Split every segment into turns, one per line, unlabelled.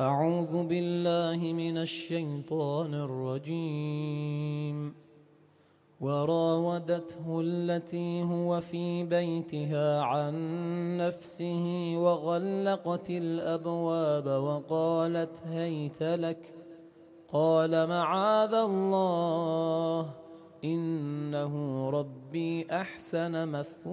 أعوذ بالله من الشيطان الرجيم. وراودته التي هو في بيتها عن نفسه وغلقت الأبواب وقالت هيت لك. قال معاذ الله إنه ربي أحسن مثواي.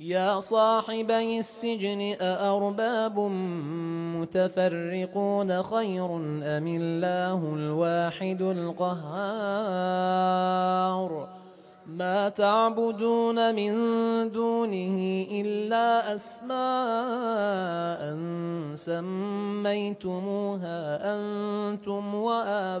يا صاحبي السجن أأرباب متفرقون خير أم الله الواحد القهار؟ ما تعبدون من دونه إلا أسماء سميتموها أنتم وآباؤكم.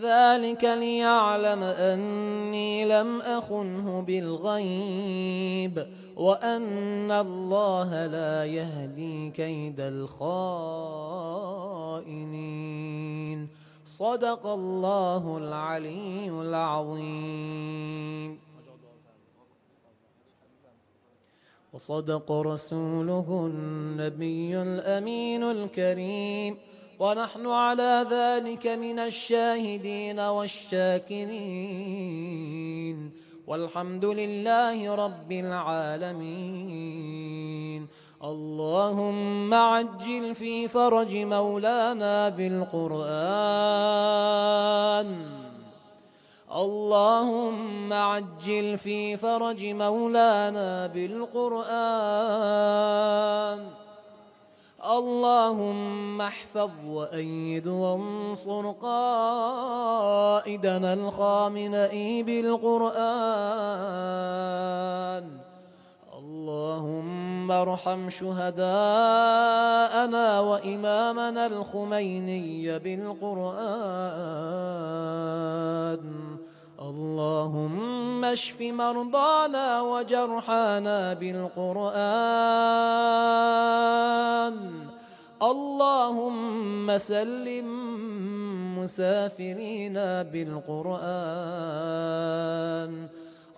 ذلك ليعلم أني لم أخنه بالغيب وأن الله لا يهدي كيد الخائنين. صدق الله العلي العظيم. وصدق رسوله النبي الأمين الكريم. ونحن على ذلك من الشاهدين والشاكرين. والحمد لله رب العالمين. اللهم عجل في فرج مولانا بالقرآن. اللهم عجل في فرج مولانا بالقرآن. اللهم احفظ وأيد وانصر قائدنا الخامنئي بالقرآن. اللهم ارحم شهداءنا وإمامنا الخميني بالقرآن. اللهم اشف مرضانا وجرحانا بالقرآن. اللهم سلم مسافرينا بالقرآن.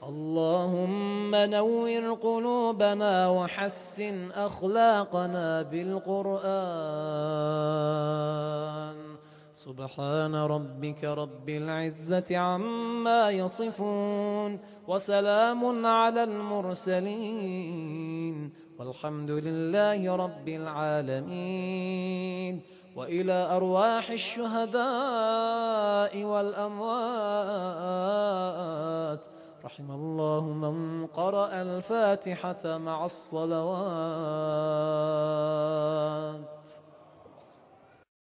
اللهم نور قلوبنا وحسن أخلاقنا بالقرآن. سبحان ربك رب العزة عما يصفون وسلام على المرسلين. والحمد لله رب العالمين. وإلى أرواح الشهداء والأموات. رحم الله من قرأ الفاتحة مع الصلوات.